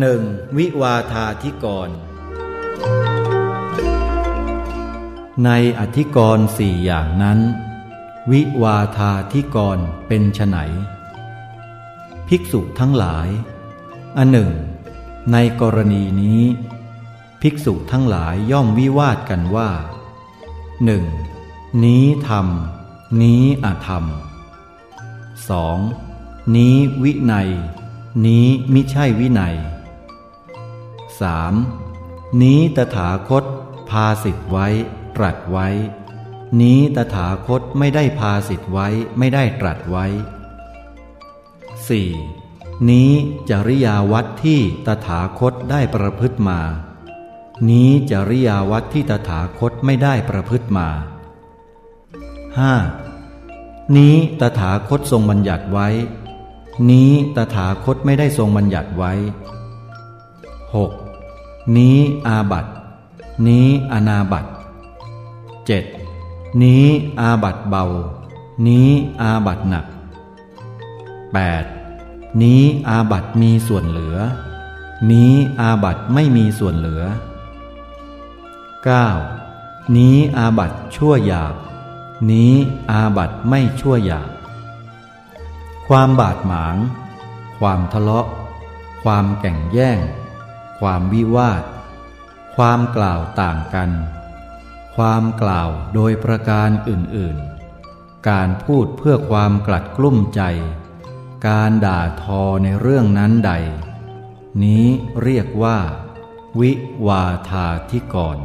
หนึ่งวิวาธาธิกร ในอธิกรสี่อย่างนั้น วิวาธาธิกรเป็นไฉนภิกษุทั้งหลาย อันหนึ่ง ในกรณีนี้ ภิกษุทั้งหลายย่อมวิวาทกันว่าหนึ่งนี้ธรรม นี้อธรรมสองนี้วินัย นี้มิใช่วินัย 3. นี้ตถาคต พาสิทธไว้ ตรัสไว้ นี้ตถาคตไม่ได้พาสิทธไว้ไม่ได้ตรัสไว้ 4. นี้จริยาวัดที่ตถาคตได้ประพฤติมา นี้จริยาวัดที่ตถาคตไม่ได้ประพฤติมา 5. นี้ตถาคตทรงบัญญัติไว้ นี้ตถาคตไม่ได้ทรงบัญญัติไว้ 6. นี้อาบัตนี้อนาบัตเจ็ดนี้อาบัตเบา นี้อาบัตหนัก 8. นี้อาบัตมีส่วนเหลือ นี้อาบัตไม่มีส่วนเหลือ 9. นี้อาบัตชั่วหยาบ นี้อาบัตไม่ชั่วหยาบ ความบาดหมาง ความทะเลาะ ความแก่งแย่ง ความวิวาท ความกล่าวต่างกัน ความกล่าวโดยประการอื่นๆ การพูดเพื่อความกลัดกลุ้มใจ การด่าทอในเรื่องนั้นใด นี้เรียกว่า วิวาทาธิกร